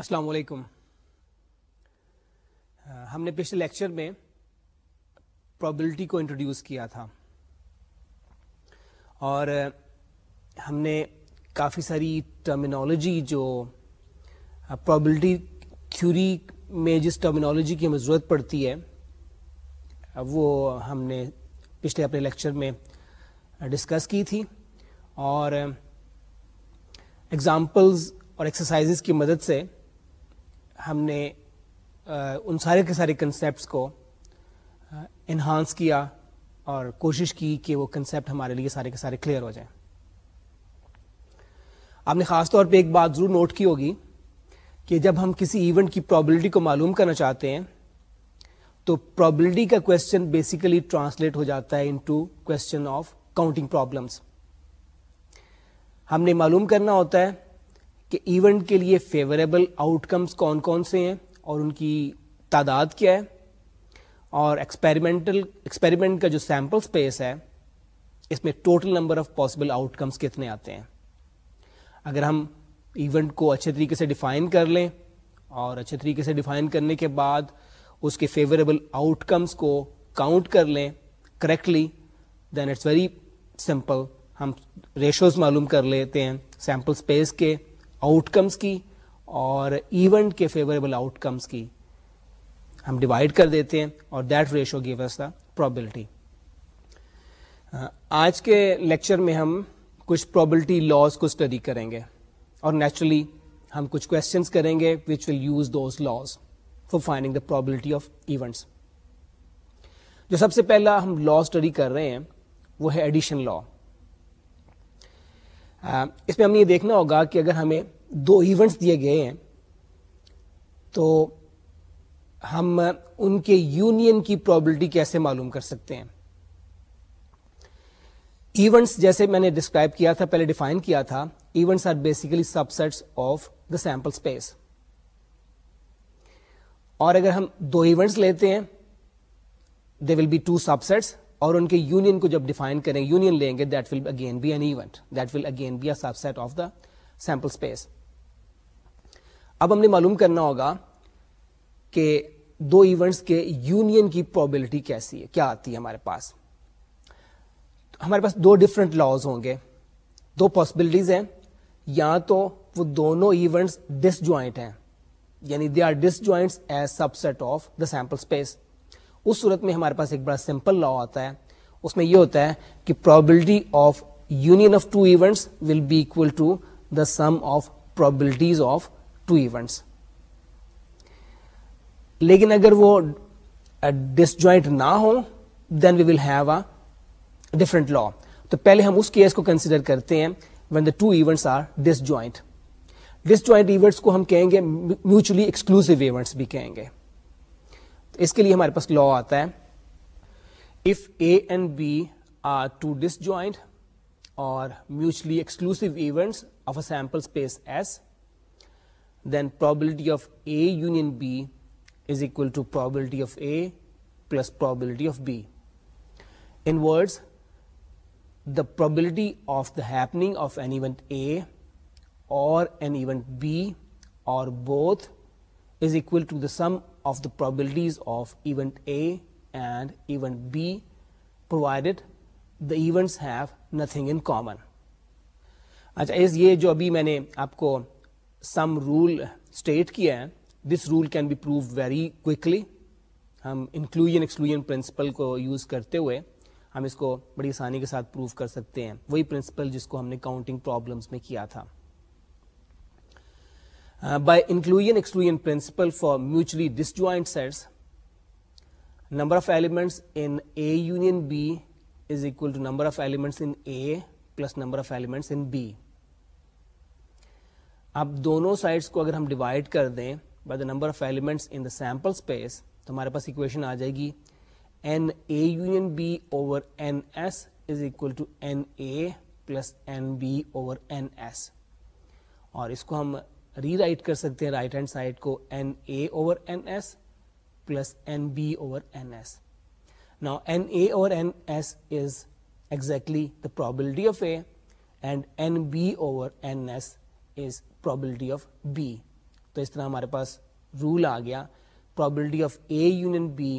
السلام علیکم ہم نے پچھلے لیکچر میں پرابلٹی کو انٹروڈیوس کیا تھا اور ہم نے کافی ساری ٹرمینالوجی جو پرابلٹی تھیوری میں جس ٹرمینالوجی کی ہمیں ضرورت پڑتی ہے وہ ہم نے پچھلے اپنے لیکچر میں ڈسکس کی تھی اور ایگزامپلز اور ایکسرسائز کی مدد سے ہم نے ان سارے کے سارے کنسیپٹس کو انہانس کیا اور کوشش کی کہ وہ کنسیپٹ ہمارے لیے سارے کے سارے کلیئر ہو جائیں آپ نے خاص طور پہ ایک بات ضرور نوٹ کی ہوگی کہ جب ہم کسی ایونٹ کی پرابلٹی کو معلوم کرنا چاہتے ہیں تو پرابلٹی کا کوشچن بیسیکلی ٹرانسلیٹ ہو جاتا ہے into question of counting problems ہم نے معلوم کرنا ہوتا ہے کہ ایونٹ کے لیے فیوریبل آؤٹ کمس کون کون سے ہیں اور ان کی تعداد کیا ہے اور ایکسپیریمنٹل ایکسپیریمنٹ کا جو سیمپل اسپیس ہے اس میں total number of possible outcomes کتنے آتے ہیں اگر ہم ایونٹ کو اچھے طریقے سے ڈیفائن کر لیں اور اچھے طریقے سے ڈیفائن کرنے کے بعد اس کے فیوریبل آؤٹ کمس کو کاؤنٹ کر لیں correctly then it's very simple ہم ریشوز معلوم کر لیتے ہیں سیمپل اسپیس کے آؤٹ کمس کی اور ایونٹ کے فیوریبل آؤٹ کمس کی ہم ڈیوائڈ کر دیتے ہیں اور that ratio give S the probability آج کے لیکچر میں ہم کچھ پرابلٹی لاس کو اسٹڈی کریں گے اور نیچرلی ہم کچھ کوشچنس کریں گے which will use those laws for finding the probability of events جو سب سے پہلا ہم لا اسٹڈی کر رہے ہیں وہ ہے ایڈیشن لا اس میں ہمیں یہ دیکھنا ہوگا کہ اگر ہمیں دو ایونٹس دیے گئے ہیں تو ہم ان کے یونین کی پرابلٹی کیسے معلوم کر سکتے ہیں ایونٹس جیسے میں نے ڈسکرائب کیا تھا پہلے ڈیفائن کیا تھا events are basically subsets of the sample space اور اگر ہم دو ایونٹس لیتے ہیں they will be two subsets اور ان کے یونین کو جب ڈیفائن کریں یونین لیں گے that that will will again again be be an event set of the sample space اب ہم نے معلوم کرنا ہوگا کہ دو ایونٹس کے یونین کی پرابلٹی کیسی ہے کیا آتی ہے ہمارے پاس ہمارے پاس دو ڈفرنٹ لاس ہوں گے دو پاسبلٹیز ہیں یا تو وہ دونوں ایونٹس ڈس جوائنٹ ہیں یعنی they are disjoint sub set of the sample space اس صورت میں ہمارے پاس ایک بڑا سمپل لا آتا ہے اس میں یہ ہوتا ہے کہ probability of union of two events will be equal to the sum of probabilities of two events لیکن اگر وہ ڈس جوائنٹ نہ ہو then we will have a different law تو پہلے ہم اس کیس کو کنسیڈر کرتے ہیں when the two events are disjoint disjoint events کو ہم کہیں گے میوچلی ایکسکلوسو ایونٹس بھی کہیں گے اس کے لیے ہمارے پاس لا آتا ہے if A and B are two disjoint اور mutually exclusive events of a sample space S then probability of A union B is equal to probability of A plus probability of B in words the probability of the happening of an event A or an event B or both is equal to the sum of the probabilities of event A and event B provided the event have nothing in common اچھا جو ابھی میں نے آپ کو sum rule state کیا ہے this rule can be prove very quickly ہم انکلوژن ایکسکلوژن پرنسپل کو یوز کرتے ہوئے ہم اس کو بڑی آسانی کے ساتھ پروو کر سکتے ہیں وہی پرنسپل جس کو ہم نے کاؤنٹنگ پرابلمس میں کیا تھا by inclusion exclusion principle for mutually disjoint sets number of elements in A union B is equal to number number of of elements elements in in A plus B اب دونوں sides کو اگر ہم divide کر دیں by the number of elements in the sample space تو ہمارے پاس اکویشن آ جائے گی n A union B over n S is equal to n A plus n B over n S اور اس کو ہم ری رائٹ کر سکتے ہیں رائٹ ہینڈ سائڈ کو n A over n S plus n B over n S نا n A over n S is exactly the probability of A and n B over n S is probability of B تو اس طرح ہمارے پاس rule آ گیا probability of A union B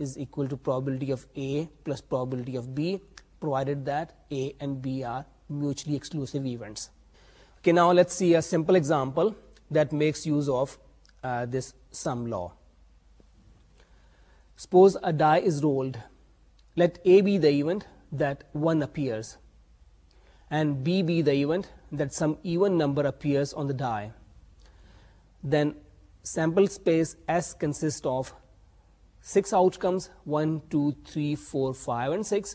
is equal to probability of A plus probability of B provided that A and B are mutually exclusive events now let see a simple example دیکھ use of this suppose a die let A be the event one appear and B be the event them even number appear on the die then sample space S consist of six outcomes one two three four five six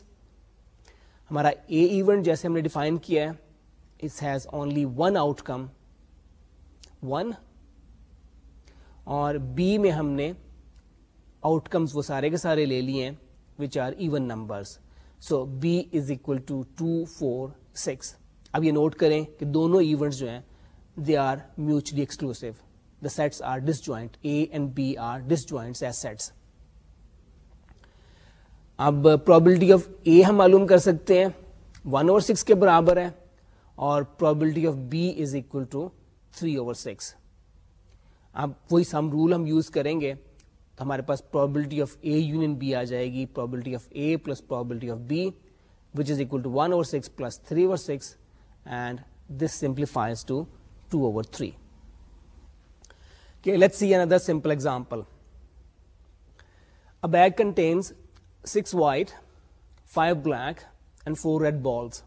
ہمارا A event جیسے ہم نے define کیا ہے it has only one outcome one اور B میں ہم نے آؤٹ کمز وہ سارے کے سارے لے لیے ہیں which are even numbers so B is equal to two four six اب یہ نوٹ کریں کہ دونوں ایونٹس جو ہیں they are mutually exclusive the sets are disjoint A and B are disjoint sets اب پرابلٹی آف اے ہم معلوم کر سکتے ہیں ون اور سکس کے برابر ہے اور probability of B is equal to three over six اب وہی سم رول ہم یوز کریں گے تو ہمارے پاس probability of A union B آ جائے گی probability of A plus probability of B which is equal to over six plus three over six and this simplifies to two over three see other simple example bag contains six white five black and four red balls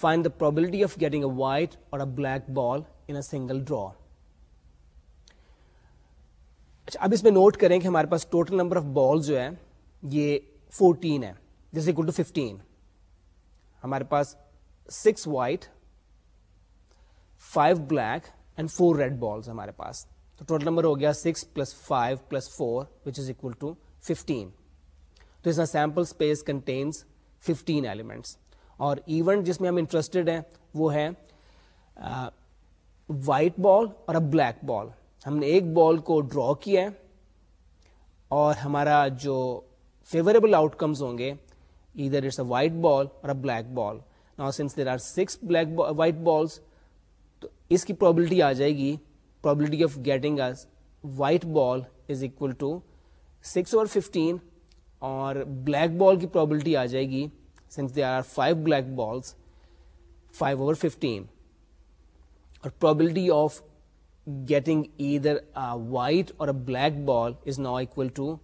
find the probability of getting a white or black ball in single draw اب اس میں note کریں کہ ہمارے پاس total number of ball جو ہے یہ فورٹین ہمارے پاس six white five black and four red balls ہمارے پاس تو ٹوٹل نمبر ہو گیا six plus five plus four which is equal to fifteen تو اس میں sample space contains fifteen elements اور ایونٹ جس میں ہم انٹرسٹڈ ہیں وہ ہے white ball or a black بال ہم نے ایک بال کو ڈرا کیا ہے اور ہمارا جو فیوریبل آؤٹ کمز ہوں گے either it's a white ball or a black ball نا since there are six black white balls تو اس کی پرابلٹی آ جائے گی probability of getting is white ball is equal to six over fifteen اور بلیک بال کی probability آ جائے گی since they are five black balls five over fifteen اور probability of getting either black ball is equal to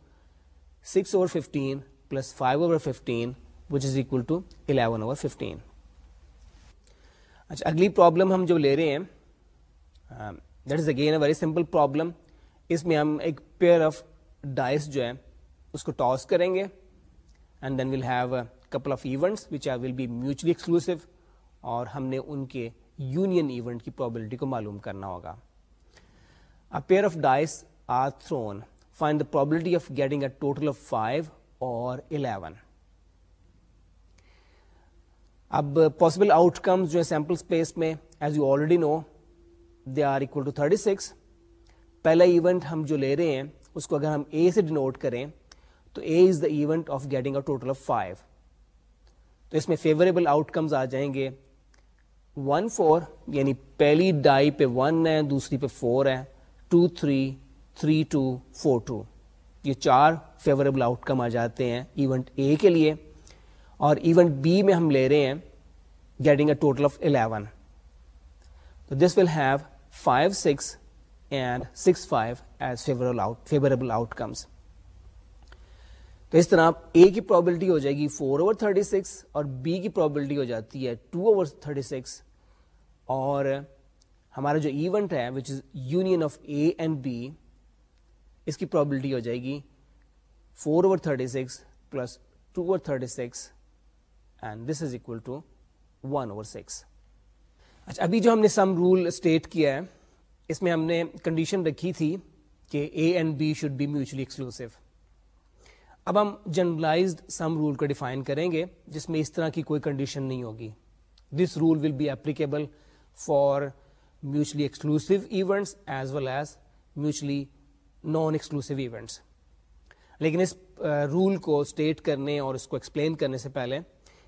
six over fifteen plus five over fifteen which is equal to eleven over fifteen اچھا اگلی problem ہم جو لے رہے ہیں that is again a very simple problem اس میں ہم ایک پیئر آف ڈائس جو ہے اس کو ٹاس کریں گے and then we'll have couple of events which I will be mutually exclusive اور ہم نے ان کے یونین ایونٹ کی پرابلٹی پرابلٹی کو معلوم کرنا ہوگا pair of of of dice are thrown find the getting a total five or eleven اب پاسبل آؤٹ کمز جو ہے تھرٹی سکس پہلا ایونٹ ہم جو لے رہے ہیں اس کو اگر ہم اے سے ڈینوٹ کریں تو A A is the event of of getting total five تو اس میں فیوریبل آؤٹ کمز آ جائیں گے ون فور یعنی پہلی ڈائی پہ ون ہے دوسری پہ فور ہے two three three two four two یہ چار فیوریبل آؤٹ کم آ جاتے ہیں ایونٹ اے کے لیے اور ایونٹ بی میں ہم لے رہے ہیں getting a total of eleven تو this will have five six and six five as favourable out کمس تو اس طرح اے کی پرابلٹی ہو جائے گی فور اوور تھرٹی سکس اور بی کی پرابلٹی ہو جاتی ہے ٹو اوور تھرٹی سکس اور ہمارا جو ایونٹ ہے which is union of A and B اس کی پرابلٹی ہو جائے گی four over thirty six plus two over thirty six and this is equal to one over six اچھا ابھی جو ہم نے سم رول اسٹیٹ کیا ہے اس میں ہم نے کنڈیشن رکھی تھی کہ A and B should be mutually exclusive اب ہم جنرلائزڈ سم رول کو ڈیفائن کریں گے جس میں اس طرح کی کوئی کنڈیشن نہیں ہوگی this rule will be applicable for mutually exclusive events as well as mutually non exclusive events لیکن اس رول کو اسٹیٹ کرنے اور اس کو ایکسپلین کرنے سے پہلے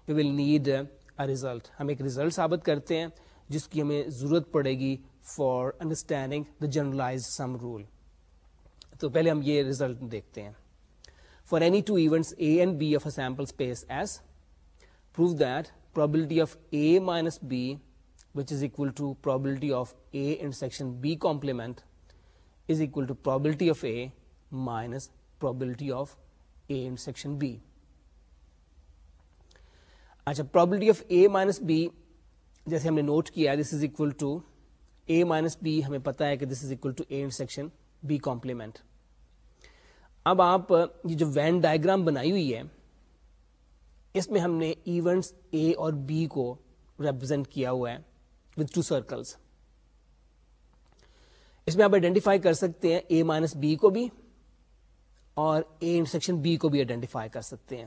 we will need a result ہم ایک ریزلٹ ثابت کرتے ہیں جس کی ہمیں ضرورت پڑے گی for understanding the generalise sum rule تو پہلے ہم یہ ریزلٹ دیکھتے ہیں for any two event A and B of a sample space S prove that problem of A minus B which is equal to probability of A and section B complement probability of A minus probability of A section B اچھا probability of A minus B جیسے ہم نے note کیا ہے this is equal to A minus B ہمیں پتا ہے کہ this is equal to A section B complement اب آپ یہ جو وین ڈائگرام بنائی ہوئی ہے اس میں ہم نے ایونٹس اے اور بی کو ریپرزینٹ کیا ہوا ہے وتھ ٹو سرکلس اس میں آپ آئیڈینٹیفائی کر سکتے ہیں اے مائنس بی کو بھی اور اے انٹرسیکشن بی کو بھی آئیڈینٹیفائی کر سکتے ہیں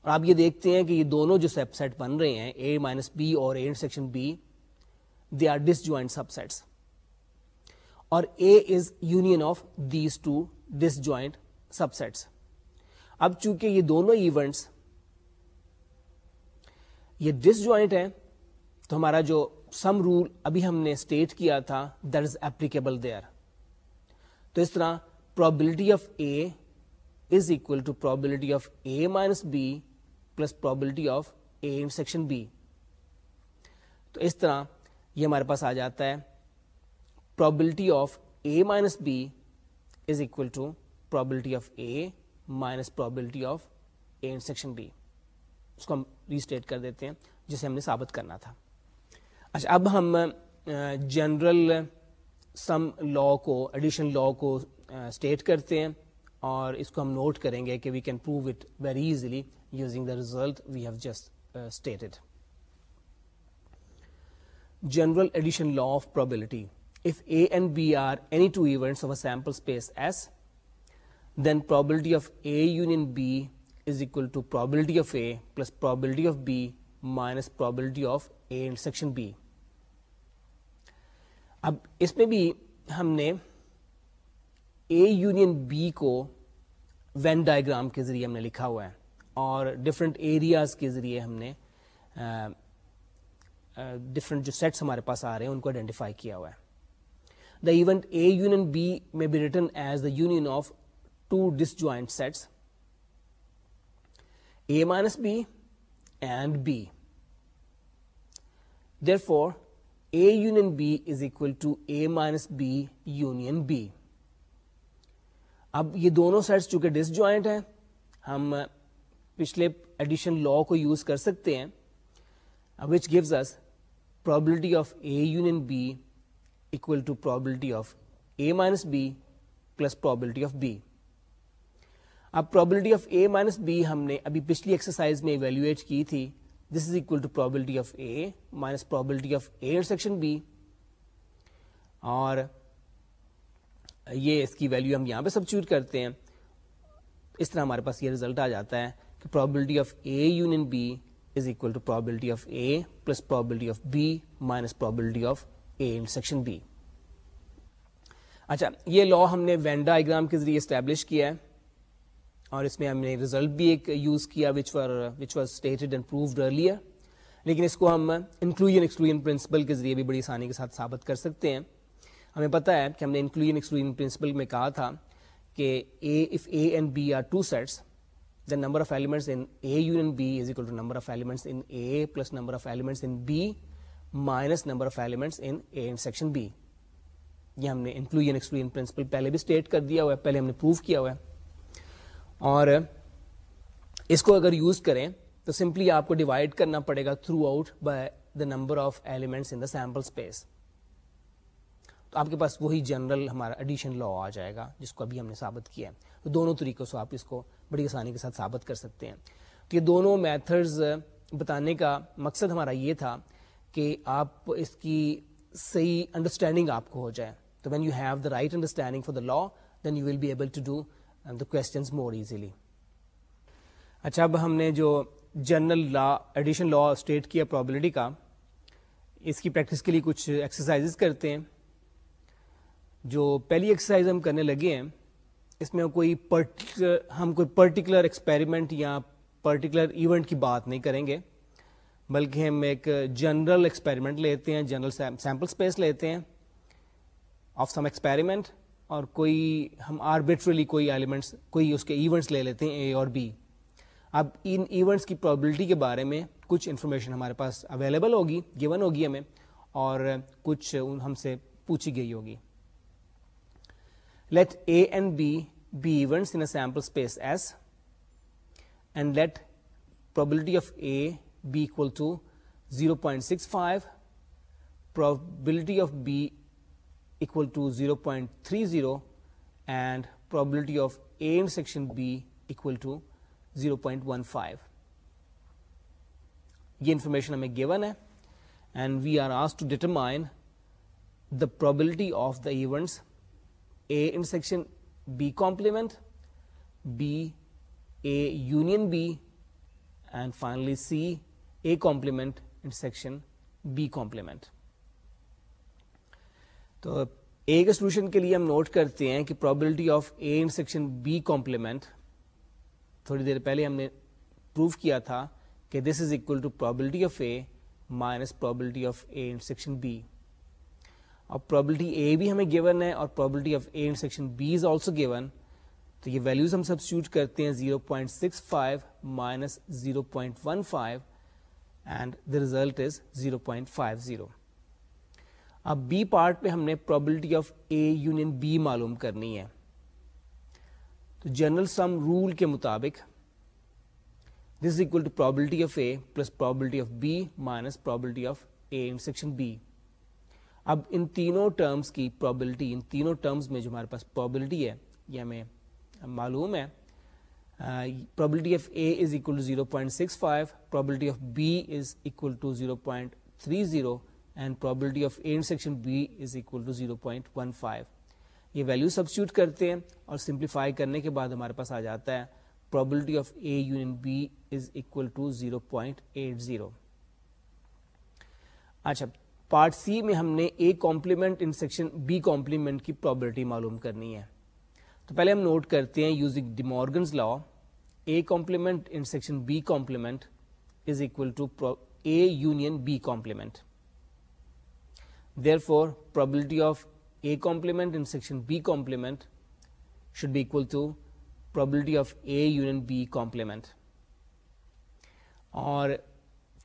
اور آپ یہ دیکھتے ہیں کہ یہ دونوں جو سب سیٹ بن رہے ہیں اے مائنس بی اور A intersection B they are disjoint subsets اور A is union of these two disjoint subsets اب چونکہ یہ دونوں ایونٹس یہ ڈس جوائنٹ ہیں تو ہمارا جو سم رول ابھی ہم نے اسٹیٹ کیا تھا در از ایپلیکیبل دیئر تو اس طرح probability of A is equal to probability of A minus B plus probability of A section B تو اس طرح یہ ہمارے پاس آ جاتا ہے probability of A minus B is equal to probability probability of of A A minus B اس کو ہم ریسٹیٹ کر دیتے ہیں جسے ہم نے ثابت کرنا تھا اچھا اب ہم جنرل سم لا کو ایڈیشن لا کو اسٹیٹ کرتے ہیں اور اس کو ہم نوٹ کریں گے کہ we can prove it very easily using the result we have just stated general addition law of probability if A a and B are any two events of sample space S, then probability of A union B is equal to probability of A plus probability of B minus probability of A intersection B. اب اس میں بھی ہم نے A union B کو Venn diagram کے ذریعے ہم نے لکھا ہوا ہے اور ڈفرینٹ ایریاز کے ذریعے ہم نے ڈفرینٹ جو سیٹس ہمارے پاس آ رہے ہیں ان کو آئیڈینٹیفائی کیا ہوا ہے the event A union B میں be written as the union of two disjoint sets A minus B and B therefore A union B is equal to A minus B union B اب یہ دونوں sets چونکہ disjoint ہیں ہم پچھلے addition law کو use کر سکتے ہیں which gives us probability of A union B یہ اس کی ویلو ہم یہاں پہ سب چوٹ کرتے ہیں اس طرح ہمارے پاس یہ ریزلٹ آ جاتا ہے اے سیکشن بی اچھا یہ لا ہم نے وینڈا ڈائگرام کے ذریعے اسٹیبلش کیا ہے اور اس میں ہم نے ریزلٹ بھی ایک یوز کیا which for which was stated and proved earlier لیکن اس کو ہم انکلوژن ایکسکلوژن پرنسپل کے ذریعے بھی بڑی آسانی کے ساتھ ثابت کر سکتے ہیں ہمیں پتہ ہے کہ ہم نے انکلوژن ایکسکلوژن پرنسپل میں کہا تھا کہ A if A and B are two sets the number of elements in A union B is equal to number of elements in A plus number of elements in B minus number of elements in A and section B یہ ہم نے inclusion exclusion principal پہلے بھی state کر دیا ہوا ہے پہلے ہم نے پروو کیا ہوا ہے اور اس کو اگر یوز کریں تو سمپلی آپ کو ڈیوائڈ کرنا پڑے گا throughout by the number of elements in the sample space تو آپ کے پاس وہی جنرل ہمارا ایڈیشن لا آ جائے گا جس کو ابھی ہم نے ثابت کیا ہے تو دونوں طریقوں سے آپ اس کو بڑی آسانی کے ساتھ ثابت کر سکتے ہیں تو یہ دونوں میتھڈز بتانے کا مقصد ہمارا یہ تھا کہ آپ اس کی صحیح انڈرسٹینڈنگ آپ کو ہو جائے تو when you have the right understanding for the law then you will be able to do the questions more easily اچھا اب ہم نے جو general law addition law state کیا پرابلٹی کا اس کی پریکٹس کے لیے کچھ ایکسرسائز کرتے ہیں جو پہلی ایکسرسائز ہم کرنے لگے ہیں اس میں کوئی ہم کوئی پرٹیکولر ایکسپیریمنٹ یا پرٹیکولر ایونٹ کی بات نہیں کریں گے بلکہ ہم ایک جنرل ایکسپیریمنٹ لیتے ہیں جنرل سیمپل اسپیس لیتے ہیں آف سم ایکسپیریمنٹ اور کوئی ہم آربیٹریلی کوئی ایلیمنٹس کوئی اس کے ایونٹس لے لیتے ہیں اے اور بی اب ان ایونٹس کی پرابلٹی کے بارے میں کچھ انفارمیشن ہمارے پاس اویلیبل ہوگی گیون ہوگی ہمیں اور کچھ ہم سے پوچھی گئی ہوگی let A and B be events in a sample space S and let probability of A be equal to zero point six five probability of B equal to zero point three zero and probability of A section B equal to zero point one five یہ information ہمیں given ہے and we are آس to determine the probability of the events A intersection B complement be a union B and finally C A complement intersection B complement تو اے کے solution کے لیے ہم note کرتے ہیں کہ probability of A intersection B complement تھوڑی دیر پہلے ہم نے پروو کیا تھا کہ this is equal to probability of A minus probability of A intersection B اور پرابلٹی اے بھی ہمیں گیون ہے اور probability of A intersection B is also given تو یہ ویلیوز ہم سبسٹیوٹ کرتے ہیں 0.65 point six five minus zero point one five and the result is 0.50 اب بی پارٹ پہ ہم نے probability of A union B معلوم کرنی ہے تو جنرل سم رول کے مطابق this is equal to probability of A plus probability of B minus probability of A section B اب ان تینوں ٹرمز کی پرابلٹی ان تینوں ٹرمز میں جو ہمارے پاس پرابلٹی ہے یہ ہمیں معلوم ہے probability of A is equal to zero point six five probability of B is equal to zero point three zero and probability of A intersection B is equal to zero point one five یہ value substitute کرتے ہیں اور simplify کرنے کے بعد ہمارے پاس آ جاتا ہے probability of A union B is equal to zero point eight zero اچھا پارٹ سی میں ہم نے A complement intersection B complement کی پرابلٹی معلوم کرنی ہے تو پہلے ہم نوٹ کرتے ہیں using De Morgan's law A complement intersection B complement is equal to A union B complement therefore probability of A complement intersection B complement should be equal to probability of A union B complement اور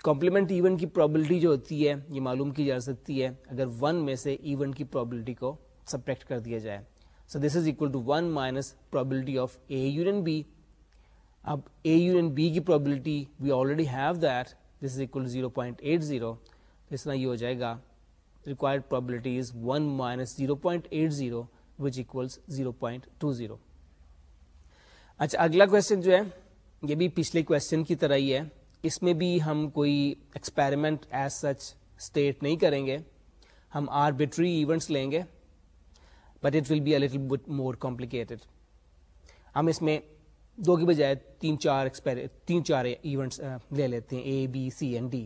complement event کی probability جو ہوتی ہے یہ معلوم کی جا سکتی ہے اگر ون میں سے ایونٹ کی پرابلٹی کو سبٹیکٹ کر دیا جائے so this is equal to one minus probability of A union B اب اے یونین بی کی probability we already have that this is equal zero point eight zero اس طرح یہ ہو جائے گا required probability is one minus zero point eight zero which equals zero point two zero اچھا اگلا کوشچن جو ہے یہ بھی پچھلے کوشچن کی طرح ہی ہے اس میں بھی ہم کوئی ایکسپیریمنٹ ایز سچ اسٹیٹ نہیں کریں گے ہم آربیٹری ایونٹس لیں گے but it will be اےل get more complicated ہم اس میں دو کی بجائے تین چار تین چار ایونٹس لے لیتے ہیں A B C and D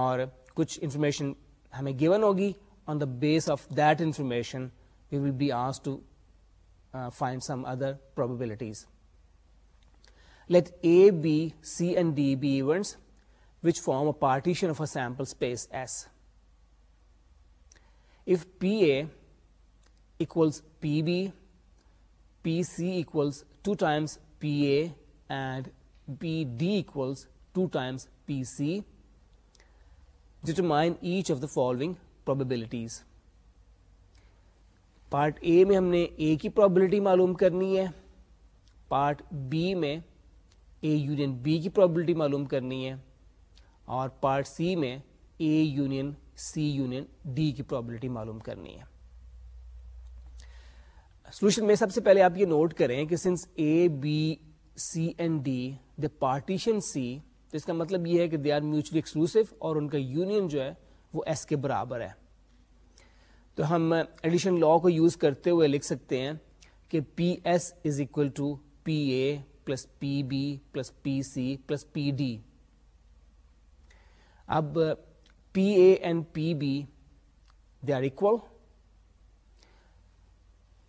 اور کچھ انفارمیشن ہمیں گیون ہوگی on the base of that information we will be آس to find some other probabilities let A B C and D be events which form a partition of a sample space S if P A equals P B P C equals two times P A and B D equals two times P C G H of the following probabilities part A میں ہم نے A کی probability معلوم کرنی ہے part B میں A union B کی probability معلوم کرنی ہے اور پارٹ سی میں A union C union D کی پرابلٹی معلوم کرنی ہے سولوشن میں سب سے پہلے آپ یہ نوٹ کریں کہ since A B C and D the partition سی تو اس کا مطلب یہ ہے کہ دے آر میوچلی ایکسکلوسو اور ان کا یونین جو ہے وہ ایس کے برابر ہے تو ہم ایڈیشن لا کو یوز کرتے ہوئے لکھ سکتے ہیں کہ P S is equal to P A plus P B plus P C plus P D اب P A and P B they are equal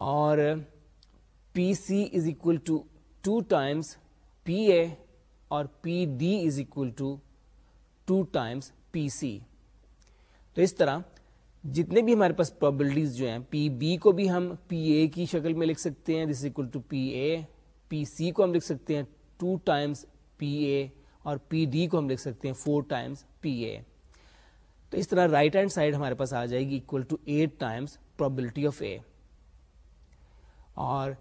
اور P C is equal to two times P A اور P D is equal to two times P C تو اس طرح جتنے بھی ہمارے پاس پرابلٹیز جو ہیں پی بی کو بھی ہم پی اے کی شکل میں لکھ سکتے ہیں this equal to P A P C کو ہم لکھ سکتے ہیں ٹو ٹائمس پی اے اور پی ڈی کو ہم لکھ سکتے ہیں فور ٹائمس پی اے تو اس طرح رائٹ ہینڈ سائڈ ہمارے پاس آ جائے گی equal to eight times probability of A اور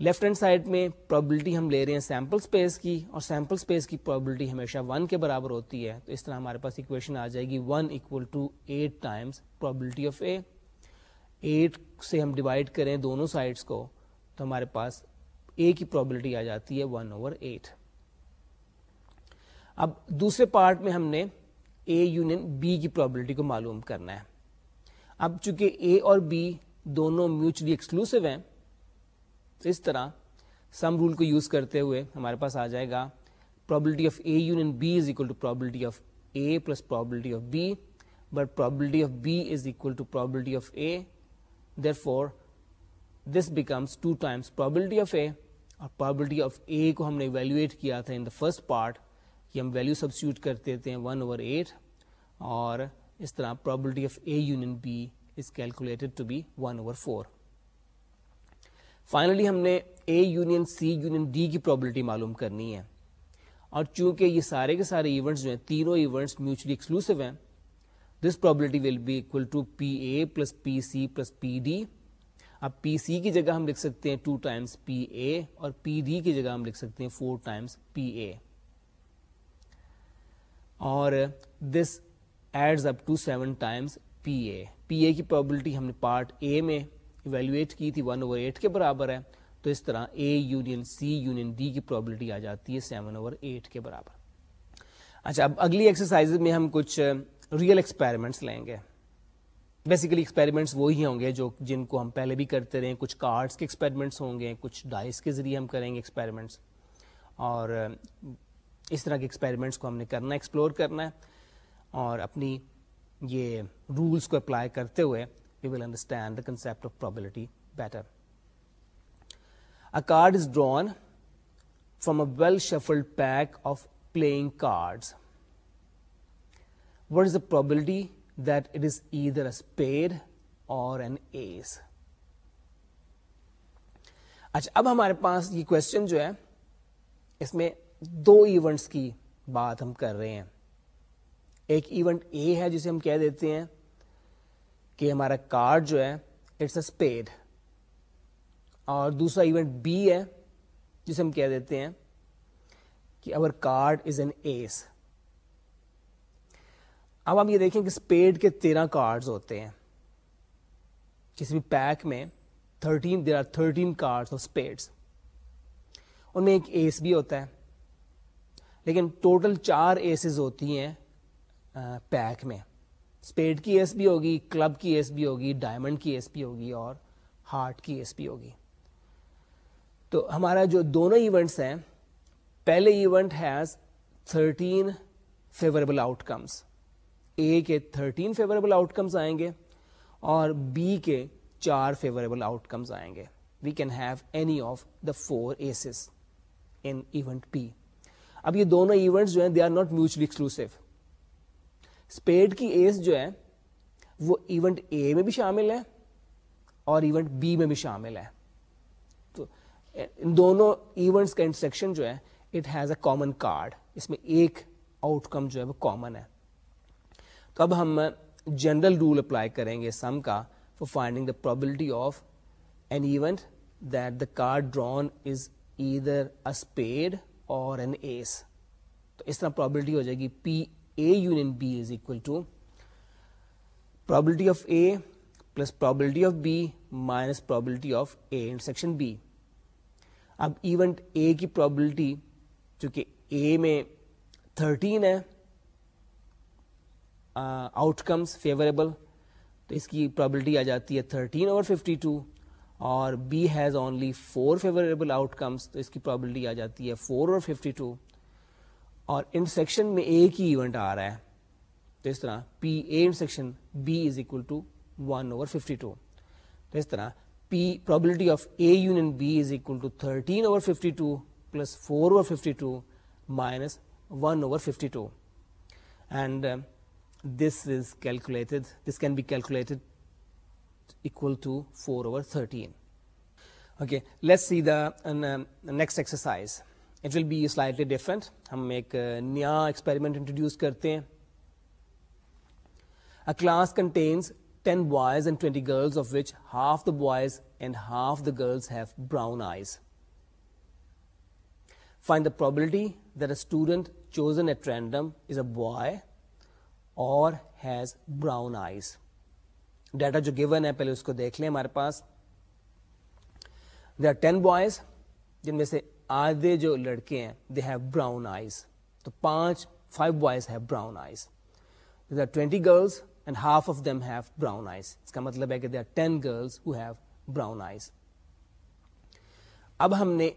لیفٹ ہینڈ سائڈ میں پرابلٹی ہم لے رہے ہیں سیمپل اسپیس کی اور سیمپل اسپیس کی پرابلٹی ہمیشہ ون کے برابر ہوتی ہے تو اس طرح ہمارے پاس اکویشن آ جائے گی one equal to eight times probability of A eight سے ہم ڈیوائڈ کریں دونوں سائڈس کو تو ہمارے پاس اے کی پرابلٹی آ جاتی ہے ون اوور ایٹ اب دوسرے پارٹ میں ہم نے اے یونین بی کی پرابلٹی کو معلوم کرنا ہے اب چونکہ اے اور بی دونوں میوچلی ایکسکلوسو ہیں تو اس طرح سم رول کو یوز کرتے ہوئے ہمارے پاس آ جائے گا probability of A union B is equal to probability of A plus probability of B but probability of B is equal to probability of A therefore this becomes two times probability of A اور probability of A کو ہم نے evaluate کیا تھا in the first part کہ ہم value substitute کرتے تھے ون اوور ایٹ اور اس طرح probability of A union B is calculated to be one over four finally ہم نے A union C union D کی پرابلٹی معلوم کرنی ہے اور چونکہ یہ سارے کے سارے ایونٹس جو ہیں تینوں ایونٹس میوچلی ایکسکلوسو ہیں this probability will be equal to P A plus P C plus P D اب پی سی کی جگہ ہم لکھ سکتے ہیں ٹو ٹائمس پی اے اور پی ڈی کی جگہ ہم لکھ سکتے ہیں فور ٹائمس پی اے اور this adds up to seven times P A P A کی پرابلٹی ہم نے پارٹ اے میں ایویلویٹ کی تھی ون اوور ایٹ کے برابر ہے تو اس طرح A union C union D کی پرابلٹی آ جاتی ہے سیون اوور ایٹ کے برابر اچھا اب اگلی ایکسرسائز میں ہم کچھ ریئل ایکسپیریمنٹس لیں گے بیسیکلی ایکسپیریمنٹس وہی ہوں گے جو جن کو ہم پہلے بھی کرتے رہے ہیں کچھ کارڈس کے ایکسپیریمنٹس ہوں گے کچھ ڈائس کے ذریعے ہم کریں گے ایکسپیریمنٹس اور اس طرح کے ایکسپیریمنٹس کو ہم نے کرنا ہے ایکسپلور کرنا ہے اور اپنی یہ رولس کو اپلائی کرتے ہوئے better. Understand the concept of from better well-shuffled pack a well shuffled pack of the probability what is is either that it is either اور اچھا اب ہمارے پاس یہ کوشچن جو ہے اس میں دو ایونٹس کی بات ہم کر رہے ہیں ایک ایونٹ اے ہے جسے ہم کہہ دیتے ہیں کہ ہمارا کارڈ جو ہے اٹس اے اسپیڈ اور دوسرا ایونٹ بی ہے جسے ہم کہہ دیتے ہیں کہ our card is an ace اب آپ یہ دیکھیں کہ اسپیڈ کے تیرہ کارڈ ہوتے ہیں کسی بھی پیک میں thirteen there are thirteen card of spades ان میں ایک ایس بھی ہوتا ہے لیکن ٹوٹل چار ایسز ہوتی ہیں پیک میں اسپیڈ کی ایس بی ہوگی کلب کی ایس بی ہوگی ڈائمنڈ کی ایس پی ہوگی اور ہارٹ کی ایس پی ہوگی تو ہمارا جو دونوں ایونٹس ہیں پہلے event has thirteen favourable out comes A کے تھرٹین فیوریبل آؤٹ کمس آئیں گے اور بی کے چار فیوریبل آؤٹ کمس آئیں گے we can have any of the four aces in event P اب یہ دونوں ایونٹس جو ہیں they are not mutually exclusive spade کی ایس جو ہے وہ ایونٹ اے میں بھی شامل ہے اور ایونٹ بی میں بھی شامل ہے تو ان دونوں ایونٹس کا انٹرسیکشن جو ہے it has a common card اس میں ایک آؤٹ کم جو ہے ہے وہ کامن تو اب ہم جنرل رول اپلائی کریں گے سم کا for finding the probability of an event that the card drawn is either a spade اور این ایس تو اس طرح پرابلٹی ہو جائے گی پی یون بیل to probability of A plus problems probability آ جاتی ہے تھرٹین اوور ففٹی ٹو اور B has only four favourable out کمس کی پرابلٹی آ جاتی ہے four over fifty two intersection میں اے کی ایونٹ آ رہا ہے تو اس طرح P A B is equal to one over fifty two تو اس طرح P probability of A union B B is is equal to to to to thirteen over over over fifty fifty fifty plus four minus one and this this calculated calculated can equal to four over thirteen okay let see the next exercise it will be slightly different ہم ایک نیا experiment introduce کرتے ہیں brown eyes data جو given ہے پہلے اس کو دیکھ لیں ہمارے پاس دے آر ٹین بوائز جن میں سے آدھے جو لڑکے ہیں دے ہیو براؤن آئیز تو پانچ five boys have brown eyes there are twenty girls and half of them have brown eyes اس کا مطلب ہے کہ they are ten girls who have brown eyes اب ہم نے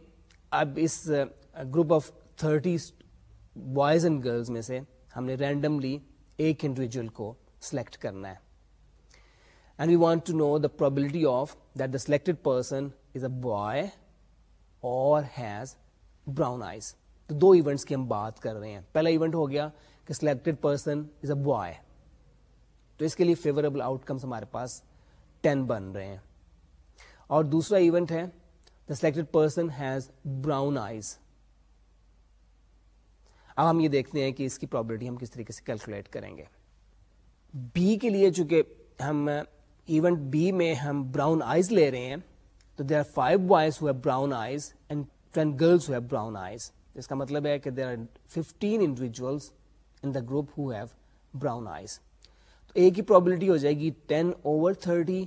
اب اس group of thirty boys and girls میں سے ہم نے رینڈملی ایک انڈیویجول کو سلیکٹ کرنا ہے and we want to know the probability of that the selected person is a boy or has brown eyes تو دو ایونٹس کی ہم بات کر رہے ہیں پہلا ایونٹ ہو گیا کہ selected person is a boy تو اس کے لیے فیوریبل آؤٹ کمس ہمارے پاس ٹین بن رہے ہیں اور دوسرا ایونٹ ہے the selected person has brown eyes اب ہم یہ دیکھتے ہیں کہ اس کی پرابلٹی ہم کس طریقے سے کیلکولیٹ کریں گے بی کے لیے چونکہ ہم ایونٹ بی میں ہم براؤن آئز لے رہے ہیں تو there are five boys have brown eyes and ten girls have brown eyes اس کا مطلب ہے کہ there are fifteen individuals in the group who have brown eyes تو اے کی پرابلٹی ہو جائے گی ٹین اوور تھرٹی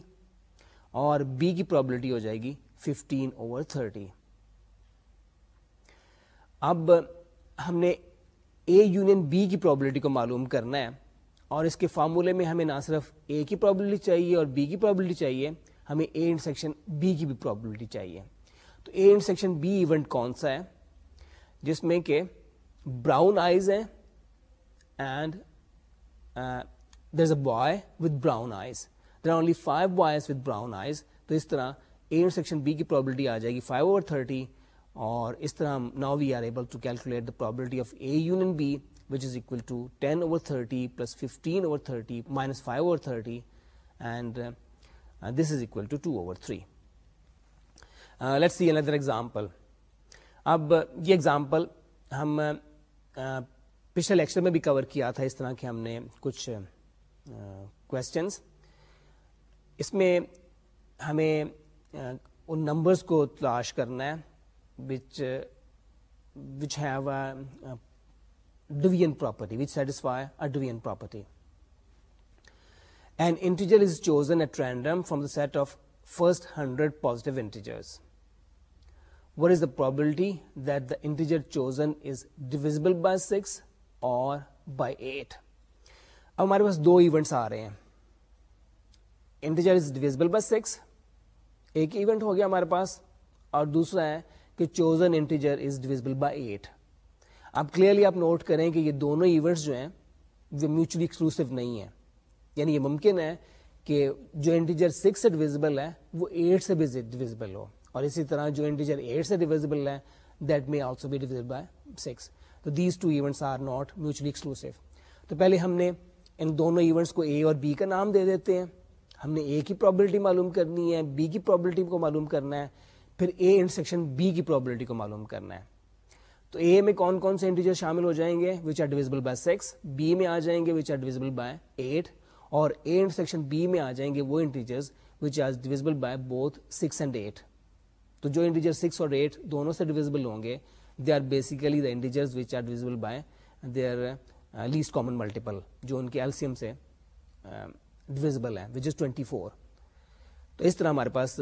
اور بی کی پرابلٹی ہو جائے گی ففٹین اوور تھرٹی اب ہم نے اے یونین بی کی پرابلٹی کو معلوم کرنا ہے اور اس کے فارمولے میں ہمیں نہ صرف اے کی پرابلٹی چاہیے اور بی کی پرابلٹی چاہیے ہمیں اے انٹر سیکشن بی کی بھی پرابلٹی چاہیے تو A intersection B event کون سا ہے جس میں کہ براؤن آئیز ہیں and there is a boy with brown eyes there are only five boys with brown eyes تو اس طرح اے انٹر سیکشن بی کی پرابلٹی آ جائے گی فائیو اوور تھرٹی اور اس طرح ہم now we are able to calculate the probability of A union B which is equal to ten over thirty plus fifteen over thirty minus five over thirty and this is equal to two over three let see another example اب یہ example ہم uh, پچھلے lecture میں بھی cover کیا تھا اس طرح کے ہم نے کچھ کوشچنس uh, اس میں ہمیں uh, ان نمبرس کو تلاش کرنا ہے which which have division property which satisfy division property and integer is chosen at random from the set of first hundred positive integer what is the probability that the integer chosen is divisible by six or by eight اب ہمارے پاس دو events آ رہے ہیں integer is divisible by six ایک event ہو گیا ہمارے پاس اور دوسرا ہے کہ chosen integer is divisible by eight اب کلیئرلی آپ نوٹ کریں کہ یہ دونوں ایونٹس جو ہیں وہ میوچلی ایکسکلوسو نہیں ہے یعنی یہ ممکن ہے کہ جو انٹیجر سکس سے ڈویزبل ہے وہ ایٹ سے بھی ڈویزبل ہو اور اسی طرح جو انٹیجر سے ڈویزبل ہے that may also be by six تو تو these two events are not mutually exclusive پہلے ہم نے ان دونوں ایونٹس کو اے اور بی کا نام دے دیتے ہیں ہم نے اے کی پرابلٹی معلوم کرنی ہے بی کی پرابلٹی کو معلوم کرنا ہے پھر اے انٹرسیکشن بی کی پرابلٹی کو معلوم کرنا ہے تو اے میں کون کون سے انٹیجر شامل ہو جائیں گے which are divisible by six B میں آ جائیں گے which are divisible by eight اور اے اینڈ سیکشن بی میں آ جائیں گے وہ integers which are divisible by both six and eight تو جو انٹیجر سکس اور ایٹ دونوں سے ڈویزبل ہوں گے they are basically the integers which are divisible by their least common multiple جو ان کے ایلسیم سے ڈویزبل um, ہیں وچ از ٹوینٹی فور تو اس طرح ہمارے پاس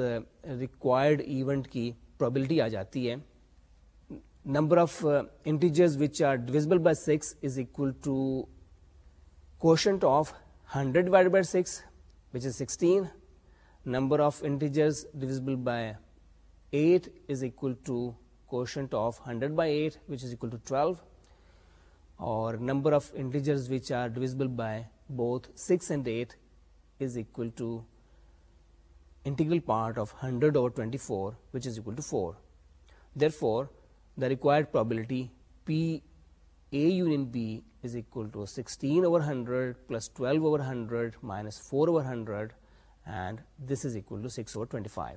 ریکوائرڈ uh, ایونٹ کی پرابلٹی آ جاتی ہے number of integers which are divisible by six is equal to quotient of 100 divided by 6, which is 16. Number of integers divisible by 8 is equal to quotient of 100 by 8, which is equal to 12, or number of integers which are divisible by both 6 and 8 is equal to integral part of 100 over 24, which is equal to 4. Therefore, the required probability P A union B is equal to sixteen over hundred plus twelve over hundred minus four over hundred and this is equal to six over twenty five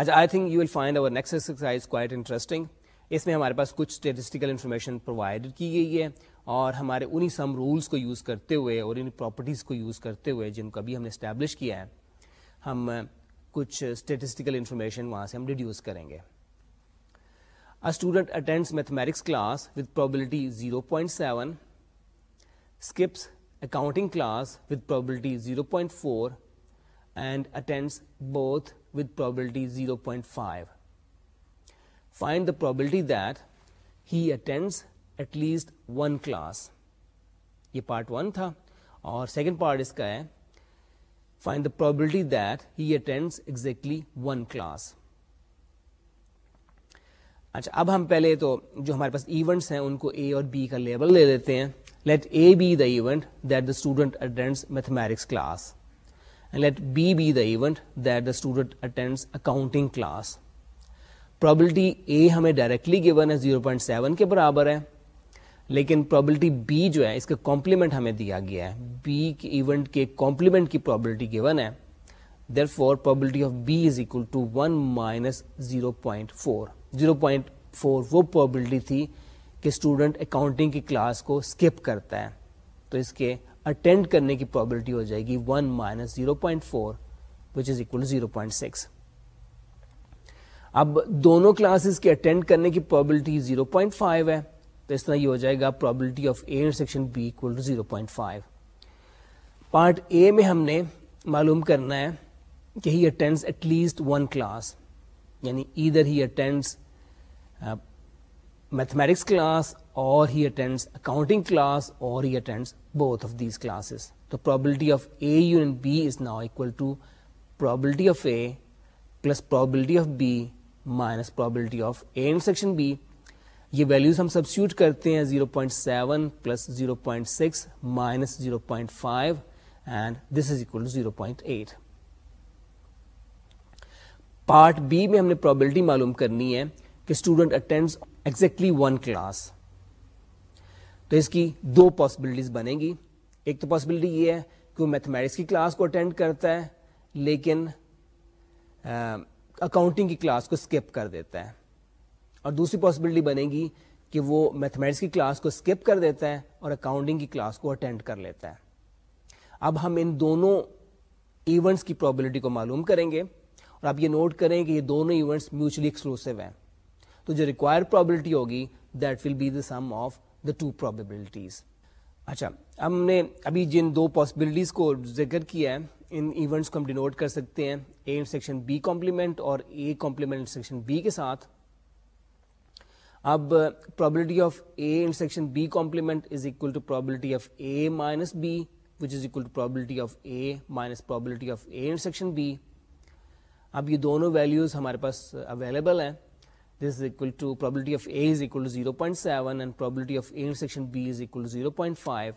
اچھا I think you will find our next exercise quite interesting اس میں ہمارے پاس کچھ statistical information provide کی گئی ہے اور ہمارے انہی سم رولس کو یوز کرتے ہوئے اور ان پراپرٹیز کو یوز کرتے ہوئے جن کو ابھی ہم نے اسٹیبلش کیا ہے ہم کچھ اسٹیٹسٹیکل انفارمیشن وہاں سے ہم ڈیڈیوز کریں گے student attends mathematics class with probability zero point seven six accounting class with probability zero point four and attends both with probability zero point five find the probability that he attends at least one class یہ part one تھا اور second part اس کا ہے find the probability that he attends exactly one class اچھا اب ہم پہلے تو جو ہمارے پاس ایونٹس ہیں ان کو اے اور بی کا لیول لے لیتے ہیں let A be the event that the student attends mathematics class let B be the event that the student attends accounting class probability A ہمیں ڈائریکٹلی گیون ہے 0.7 کے برابر ہے لیکن پرابلٹی بی جو ہے اس کا کمپلیمنٹ ہمیں دیا گیا ہے بی کے ایونٹ کے کمپلیمنٹ کی پرابلٹی گیون ہے therefore probability of B is equal to one minus zero point four zero point four وہ پرابلٹی تھی کہ اسٹوڈنٹ اکاؤنٹنگ کی کلاس کو اسکپ کرتا ہے تو اس کے اٹینڈ کرنے کی پرابلٹی ہو جائے گی one minus zero point four which is equal zero point six اب دونوں کلاسز کے اٹینڈ کرنے کی پرابلٹی زیرو پوائنٹ فائیو ہے تو اس طرح یہ ہو جائے گا probability of A section B equal to zero point five part A میں ہم نے معلوم کرنا ہے کہ he attends at least one class یعنی ادھر ہی اٹینڈس میتھمیٹکس کلاس اور ہی اٹینڈس اکاؤنٹنگ کلاس اور he attends both of these classes تو پرابلٹی پروبلم بی یہ ویلیوز ہم سب شیوٹ کرتے ہیں 0.7 point seven plus zero point six minus zero point five and this is equal to zero point eight part B میں ہم نے probability معلوم کرنی ہے کہ student attend exactly one class تو اس کی دو پاسبلٹیز بنے گی ایک تو پاسبلٹی یہ ہے کہ وہ میتھمیٹکس کی کلاس کو اٹینڈ کرتا ہے لیکن اکاؤنٹنگ کی کلاس کو اسکپ کر دیتا ہے اور دوسری پاسبلٹی بنے گی کہ وہ میتھمیٹکس کی کلاس کو اسکپ کر دیتا ہے اور اکاؤنٹنگ کی کلاس کو اٹینڈ کر لیتا ہے اب ہم ان دونوں ایونٹس کی پرابلٹی کو معلوم کریں گے اور آپ یہ نوٹ کریں کہ یہ دونوں ایونٹس میوچلی ایکسکلوسو ہیں تو جو ریکوائر پرابلٹی ہوگی that will be the sum of the two probabilities اچھا ہم نے ابھی جن دو پاسبلٹیز کو ذکر کیا ہے ان ایونٹس کو ہم ڈینوٹ کر سکتے ہیں اے انٹرسیکشن بی کمپلیمنٹ اور اے کمپلیمنٹ انٹرسیکشن بی کے ساتھ اب probability of A intersection B complement is equal to probability of A minus B which is equal to probability of A minus probability of A intersection B اب یہ دونوں values ہمارے پاس available ہیں this is equal to probability of A is equal to 0.7 and probability of A intersection B is equal to 0.5.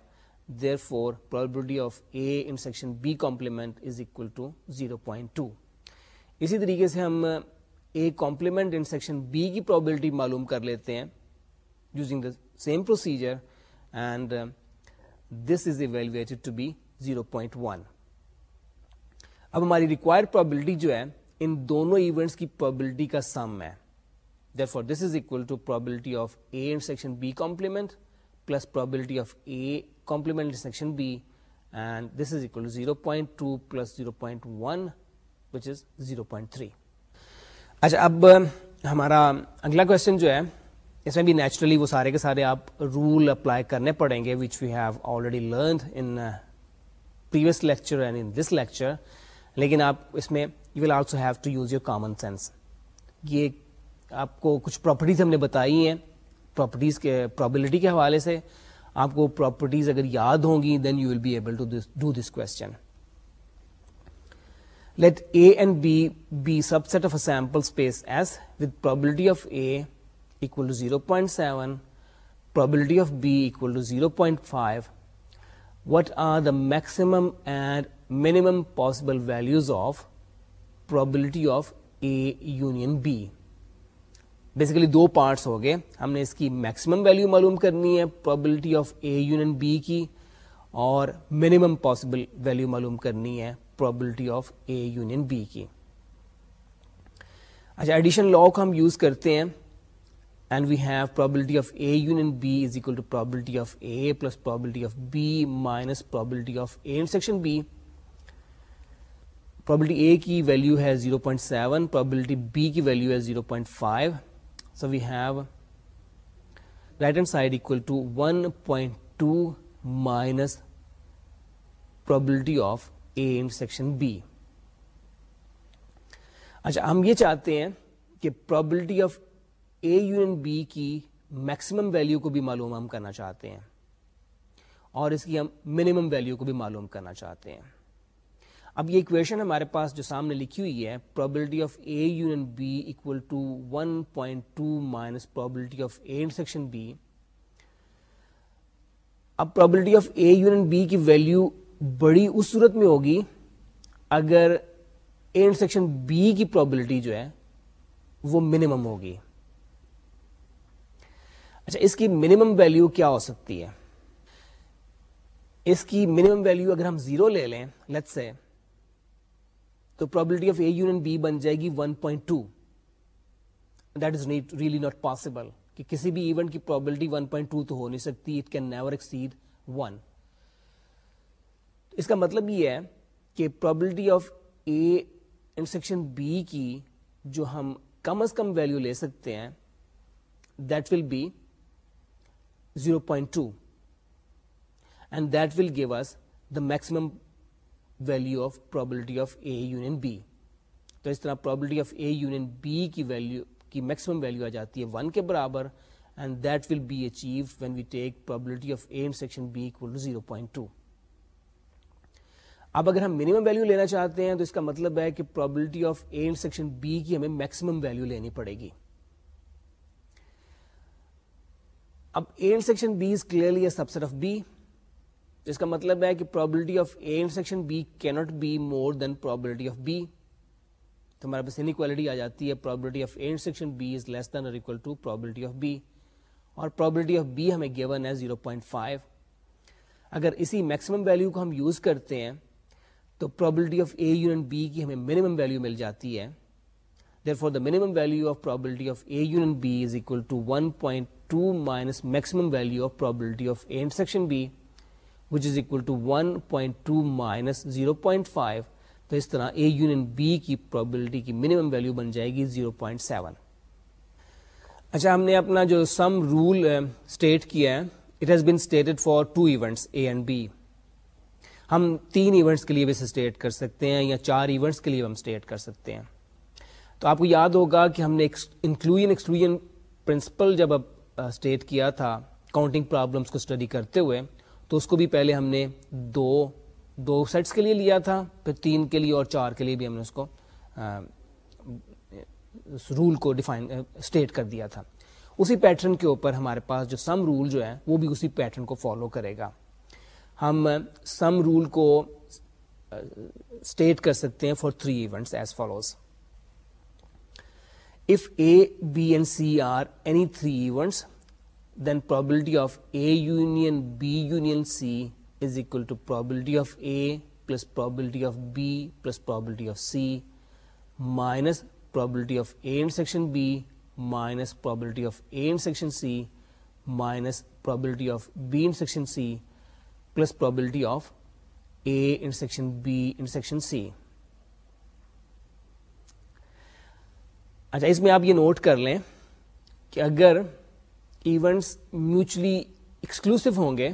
Therefore, probability of A intersection B complement is equal to 0.2. اسی طریقے سے ہم A complement intersection B کی probability معلوم کر لیتے ہیں using the same procedure and this is evaluated to be zero اب ہماری ریکوائر پرابلٹی جو ہے ان دونوں ایونٹس کی پرابلٹی کا سم ہے therefore this is equal to probability of A section B complement plus probability of A complement section B and this is equal zero zero zero point point point two plus one which is three اچھا اب ہمارا اگلا question جو ہے اس میں بھی naturally وہ سارے کے سارے آپ رول اپلائی کرنے پڑیں گے which we have already learn in previous lecture and in this lecture لیکن آپ اس میں you will also have to use your common sense یہ آپ کو کچھ پراپرٹیز ہم نے بتائی ہیں پراپرٹیز کے پرابلٹی کے حوالے سے آپ کو پراپرٹیز اگر یاد ہوں گی then you will be able to do this question let A and B be sub set of a sample space S with probability of A equal to zero point seven probability of B equal to zero point five what are the maximum and minimum possible values of probability of A union B basically دو parts ہو گئے ہم نے اس کی maximum value معلوم کرنی ہے probability of A union B کی اور منیمم پاسبل ویلو معلوم کرنی ہے probability of A union B کی اچھا ایڈیشن لا کو ہم یوز کرتے ہیں and we have probability of A union B is equal to probability of A plus probability of B minus probability of A section B probability A کی value ہے zero point seven probability B کی value ہے zero point five so we have right hand side equal to one point two minus probability of A intersection B اچھا ہم یہ چاہتے ہیں کہ probability of A union B کی maximum value کو بھی معلوم ہم کرنا چاہتے ہیں اور اس کی ہم منیمم ویلیو کو بھی معلوم کرنا چاہتے ہیں اب یہ اکویشن ہمارے پاس جو سامنے لکھی ہوئی ہے probability of A union B equal to one point two minus probability of A section B اب probability of A union B کی ویلیو بڑی اس صورت میں ہوگی اگر اے انٹرسیکشن سیکشن بی کی پرابلٹی جو ہے وہ منیمم ہوگی اچھا اس کی منیمم ویلیو کیا ہو سکتی ہے اس کی منیمم ویلیو اگر ہم زیرو لے لیں لیٹس سے تو آف اے یونین بی بن جائے گی one point two that is net really not possible کہ کسی بھی ایونٹ کی پرابلٹی ون پوائنٹ ٹو تو ہو نہیں سکتی it can never exceed one اس کا مطلب یہ ہے کہ probability of A section B کی جو ہم کم از کم ویلو لے سکتے ہیں that will be zero point two and that will give us the maximum value of probability of A union B تو اس طرح probability of A union B کی ویلیو کی میکسیمم ویلیو آ جاتی ہے ون کے برابر and that will be achieve when we take probability of A section B equal to zero point two اب اگر ہم منیمم ویلیو لینا چاہتے ہیں تو اس کا مطلب ہے کہ probability of A section B کی ہمیں میکسیمم ویلیو لینی پڑے گی اب A section B is clearly A sub set of B جس کا مطلب ہے کہ probability of A intersection B کی not be more than probability of B تو ہمارے پاس انکوالٹی آ جاتی ہے probability of A intersection B is less than or equal to probability of B اور پرابلٹی آف بی ہمیں گیون ہے 0.5 اگر اسی میکسیمم ویلیو کو ہم یوز کرتے ہیں تو probability of A union B کی ہمیں منیمم ویلیو مل جاتی ہے therefore the minimum value of probability of A union B is equal to one point two minus maximum value of probability of A intersection B which is equal to to one point minus zero point five تو اس طرح A union B کی probability کی minimum value بن جائے گی zero point seven اچھا ہم نے اپنا جو سم رول اسٹیٹ کیا ہے it has been stated for two events A and B ہم تین ایونٹس کے لیے بھی اسٹیٹ کر سکتے ہیں یا چار ایونٹس کے لیے ہم اسٹیٹ کر سکتے ہیں تو آپ کو یاد ہوگا کہ ہم نے انکلوژن ایکسکلوژن پرنسپل جب اب اسٹیٹ eh, کیا تھا کاؤنٹنگ پرابلمس کو اسٹڈی کرتے ہوئے اس کو بھی پہلے ہم نے دو دو سیٹس کے لیے لیا تھا پھر تین کے لیے اور چار کے لیے بھی ہم نے اس کو اس رول کو ڈیفائن اسٹیٹ کر دیا تھا اسی پیٹرن کے اوپر ہمارے پاس جو سم رول جو ہے وہ بھی اسی پیٹرن کو فالو کرے گا ہم سم رول کو اسٹیٹ کر سکتے ہیں for three events as follows if A B and C are any three events then problem of A union B union C is equal to probability of A plus problem of B plus problem of C minus probability of A section B minus probability of A section C minus problem of B section C plus problem of A section B section C اچھا اس میں آپ یہ note کر لیں کہ اگر events mutually exclusive ہوں گے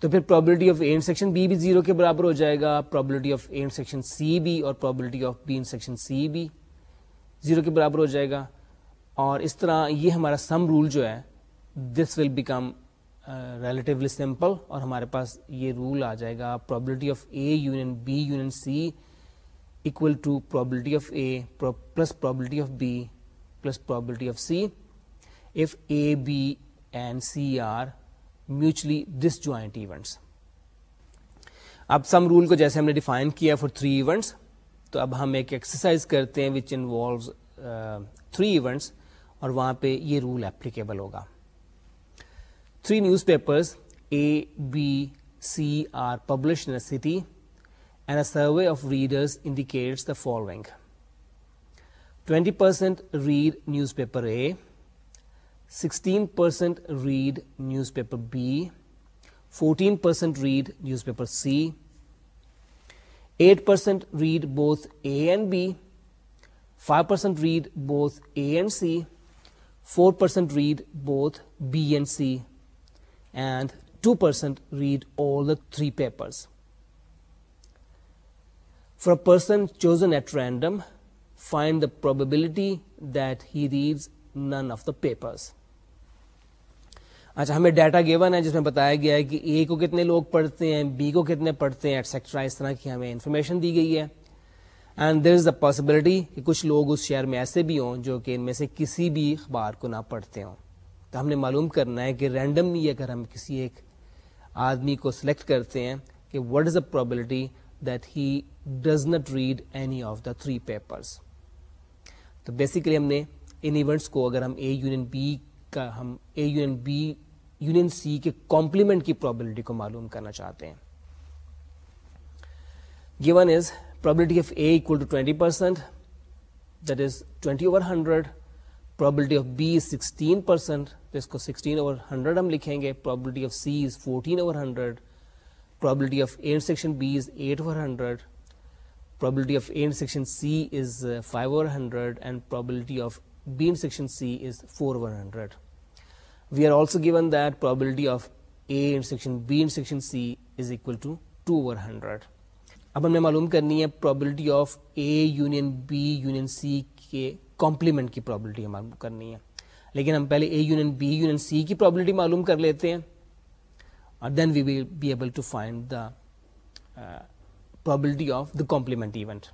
تو پھر probability of A section B بھی زیرو کے برابر ہو جائے گا probability of A section C be اور probability of B بیشن C be zero کے برابر ہو جائے گا اور اس طرح یہ ہمارا سم رول جو ہے this will become relatively simple اور ہمارے پاس یہ رول آ جائے گا probability of A union B union C equal to probability of A plus probability of B plus probability of C mutually disjoint events اب سم رول کو جیسے ہم نے ڈیفائن کیا فور تھری ایونٹس تو اب ہم ایک ایکسرسائز کرتے ہیں وچ انوالوز تھری ایونٹس اور وہاں پہ یہ رول اپلیکیبل ہوگا three newspapers A B C are publish in city and a survey of readers indicates the following twenty percent read newspaper A 16% read newspaper B, 14% read newspaper C, 8% read both A and B, 5% read both A and C, 4% read both B and C, and 2% read all the three papers. For a person chosen at random, find the probability that he reads none of the papers. اچھا ہمیں data given ہے جس میں بتایا گیا ہے کہ اے کو کتنے لوگ پڑھتے ہیں بی کو کتنے پڑھتے ہیں ایٹسٹرا اس طرح کی ہمیں انفارمیشن دی گئی ہے and there is a possibility کہ کچھ لوگ اس شہر میں ایسے بھی ہوں جو کہ ان میں سے کسی بھی اخبار کو نہ پڑھتے ہوں تو ہم نے معلوم کرنا ہے کہ رینڈملی اگر ہم کسی ایک آدمی کو سلیکٹ کرتے ہیں کہ what is a probability that he does not read any of the three papers تو بیسیکلی ہم نے ان ایونٹس کو اگر ہم اے یونین بی کا ہم A union B union C کے کمپلیمنٹ کی پرابلٹی کو معلوم کرنا چاہتے ہیں given is is is is is is probability probability probability probability probability probability of of of of of of A A A equal to twenty twenty percent percent that over over over over over over hundred hundred hundred hundred hundred hundred B B B sixteen sixteen تو اس کو ہم لکھیں گے C C C fourteen section section section eight five and four we are also given over hundred اب ہمیں معلوم کرنی ہے probability of A union B union C کے کمپلیمنٹ کی پرابلٹی ہمیں معلوم کرنی ہے لیکن ہم پہلے A union B union C کی پرابلٹی معلوم کر لیتے ہیں اور then we will be able to find the probability of the complement event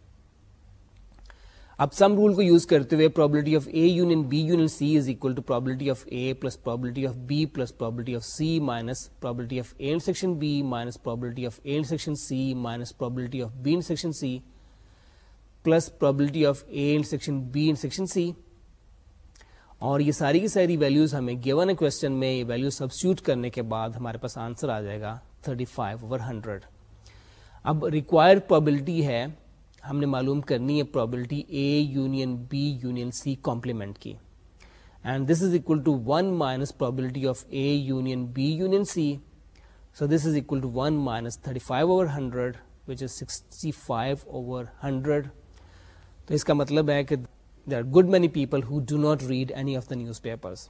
اب سم رول کو یوز کرتے ہوئے probability of A union B union C is equal to probability of A plus probability of B plus probability of C minus probability of A section B minus probability of A section C minus probability of B section C plus probability of A section B section C اور یہ ساری کی ساری values ہمیں given question میں یہ value substitute کرنے کے بعد ہمارے پاس آنسر آ جائے گا 35 فائیو اوور ہنڈریڈ اب ریکوائر پرابلٹی ہے ہم نے معلوم کرنی ہے probability A union B union C complement کی and this is equal to one minus probability of A union union B C so this is equal to one minus thirty five over hundred which is sixty five over hundred تو اس کا مطلب ہے کہ there are good many people who do not read any of the newspapers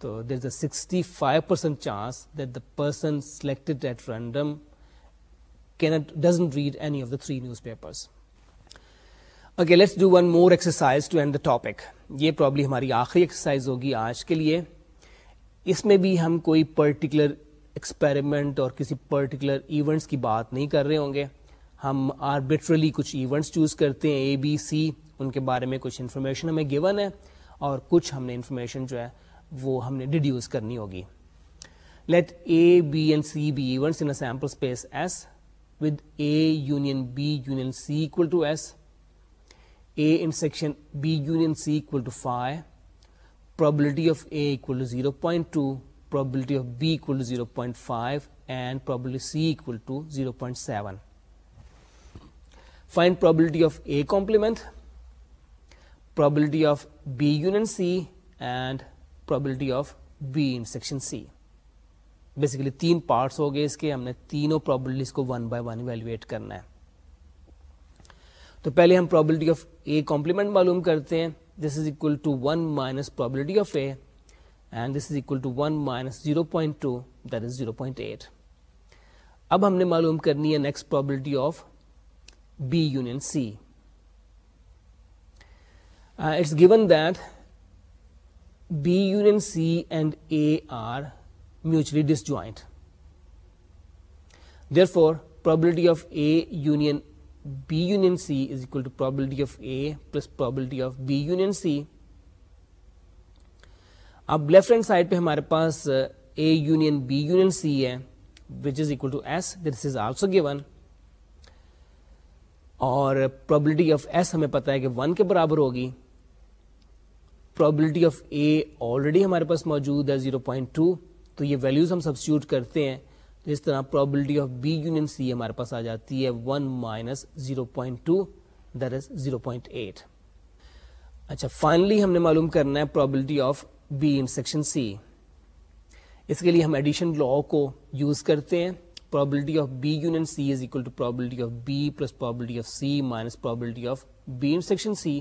تو there is a sixty five percent chance that the person selected at random three news پیپرسائز problem ہماری آخری exercise ہوگی آج کے لیے اس میں بھی ہم کوئی پرٹیکولر ایکسپیرمنٹ اور کسی پرٹیکولر ایونٹس کی بات نہیں کر رہے ہوں گے ہم آربیٹرلی کچھ ایونٹس چوز کرتے ہیں اے بی سی ان کے بارے میں کچھ انفارمیشن ہمیں گون ہے اور کچھ ہم نے انفارمیشن جو ہے وہ ہم نے ڈیڈیوز کرنی ہوگی let A B and C be events piece S with A union B union C equal to S, A intersection B union C equal to phi, probability of A equal to 0.2, probability of B equal to 0.5, and probability C equal to 0.7. Find probability of A complement, probability of B union C, and probability of B intersection C. Basically تین parts ہو گئے اس کے ہم نے تینوں probabilities کو one by one ایٹ کرنا ہے تو پہلے ہم پرابلٹی آف اے کمپلیمنٹ معلوم کرتے ہیں this is equal to one minus probability of A and this is equal to one minus zero point two that is zero point eight اب ہم نے معلوم کرنی ہے next probability of B union C it's given that B union C and A are mutually disjoint therefore probability of A union B union C is equal to probability of A plus probability of B union C اب left hand side پہ ہمارے پاس A union B union C ہے which is equal to S this is also given اور probability of S ہمیں پتا ہے کہ ون کے برابر ہوگی پرابلٹی آف اے آلریڈی ہمارے پاس موجود ہے زیرو پوائنٹ ٹو تو یہ ویلیوز ہم سبسٹیوٹ کرتے ہیں تو اس طرح probability of B union C ہمارے پاس آ جاتی ہے one minus zero point two that is zero point eight اچھا فائنلی ہم نے معلوم کرنا ہے probability of B intersection C اس کے لیے ہم ایڈیشن لا کو یوز کرتے ہیں probability of B union C is equal to probability of B plus probability of C minus probability of B intersection C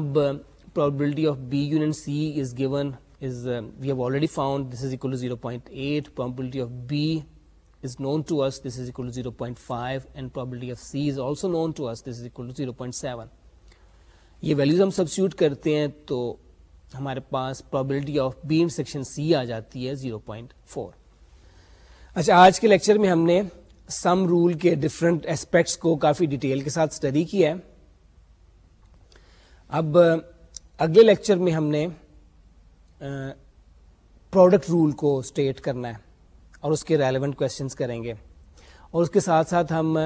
اب probability of B union C is given تو ہمارے پاس section C آ جاتی ہے zero point four اچھا آج کے لیکچر میں ہم نے سم رول کے ڈفرینٹ ایسپیکٹس کو کافی ڈیٹیل کے ساتھ اسٹڈی کیا اب اگلے لیکچر میں ہم نے پروڈکٹ رول کو اسٹیٹ کرنا ہے اور اس کے ریلیونٹ کوشچنس کریں گے اور اس کے ساتھ ساتھ ہم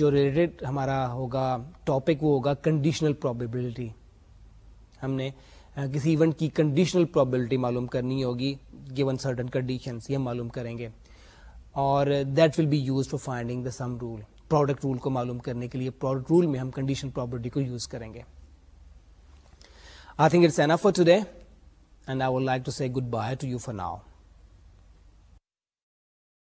جو ریلیٹڈ ہمارا ہوگا ٹاپک وہ ہوگا کنڈیشنل پرابیبلٹی ہم نے کسی ایونٹ کی کنڈیشنل پرابیبلٹی معلوم کرنی ہوگی گیون سرٹن کنڈیشنس یہ ہم معلوم کریں گے اور that will be use for finding the sum rule product rule کو معلوم کرنے کے لیے پروڈکٹ رول میں ہم کنڈیشن پرابلٹی کو یوز کریں گے I think it's N for four to and I would like to say goodbye to you for now.